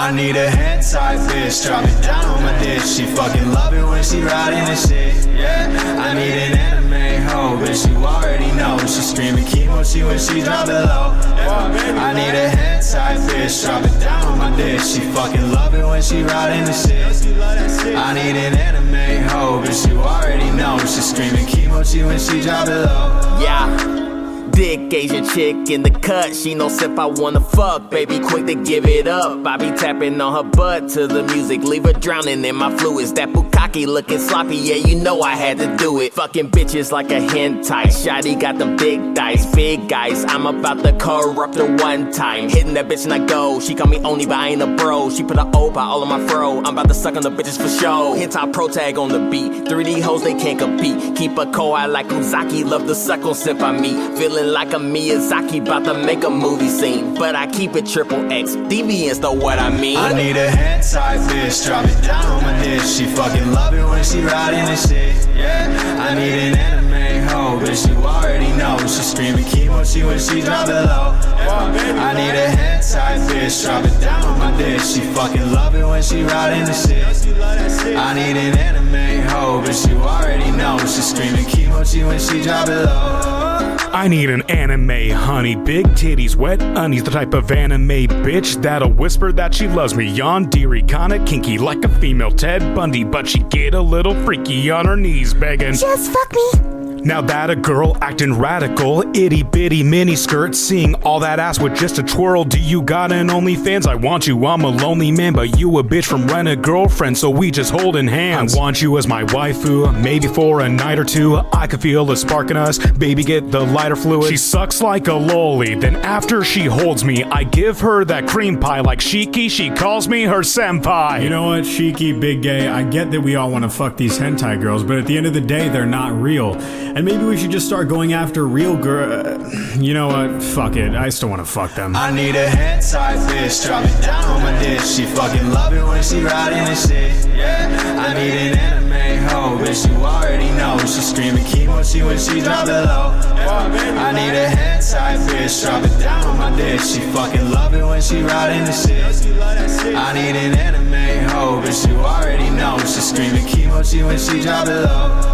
I need a hentai bitch, drop it down on my dick. She fucking love it when she riding the shit. Yeah, I need an anime hoe, bitch. You already know she screaming kimochi when she drop it low. Yeah, I need a hentai bitch, drop it down on my dick. She fucking love it when she riding the shit. I need an anime hoe, bitch. You already know she screaming kimochi when she drop it low. Yeah. Dick Asian chick in the cut, she knows if I wanna fuck, baby, quick to give it up. I be tapping on her butt to the music, leave her drowning in my fluids. That bukkake looking sloppy, yeah, you know I had to do it. Fucking bitches like a hentai, Shotty got them big dice, big guys. I'm about to corrupt her one time, hitting that bitch and I go. She call me only, but I ain't a bro. She put a O by all of my fro. I'm about to suck on the bitches for show. Hentai pro tag on the beat, 3D hoes they can't compete. Keep a koi like Uzaki, love to suck on sip on me. Feeling like a Miyazaki, about to make a movie scene. But I keep it triple X, deviance know what I mean. I need a head type bitch, drop it down on my dick. She fucking love it when she riding the shit. Yeah, I need an anime hoe, bitch. You already know she screaming kimochi when she drop it low. I need a hentai bitch, drop it down on my dick. She fucking love it when she riding the shit. I need an anime hoe, bitch. You already know she screaming kimochi when she drop it low. I need an anime honey, big titties, wet undies, the type of anime bitch that'll whisper that she loves me. Yandere, kinda kinky like a female Ted Bundy, but she get a little freaky on her knees begging. Just fuck me. Now that a girl acting radical, itty bitty mini skirt, seeing all that ass with just a twirl. Do you got an OnlyFans? I want you, I'm a lonely man, but you a bitch from rent a girlfriend, so we just holding hands. I want you as my waifu, maybe for a night or two. I could feel the spark in us, baby, get the lighter fluid. She sucks like a lolly, then after she holds me, I give her that cream pie like Shiki. She calls me her senpai. You know what, Shiki, big gay, I get that we all want to fuck these hentai girls, but at the end of the day, they're not real. And maybe we should just start going after real girl. Uh, you know what? Fuck it. I still want to fuck them. I need a hentai bitch, drop it down on my dick. She fucking love it when she riding the shit. Yeah, I need an anime hoe, bitch. You already know she screaming kimochi when she drop it low. I need a hentai bitch, drop it down on my dick. She fucking love it when she riding the shit. I need an anime hoe, bitch. You already know she screaming kimochi when she drop it low.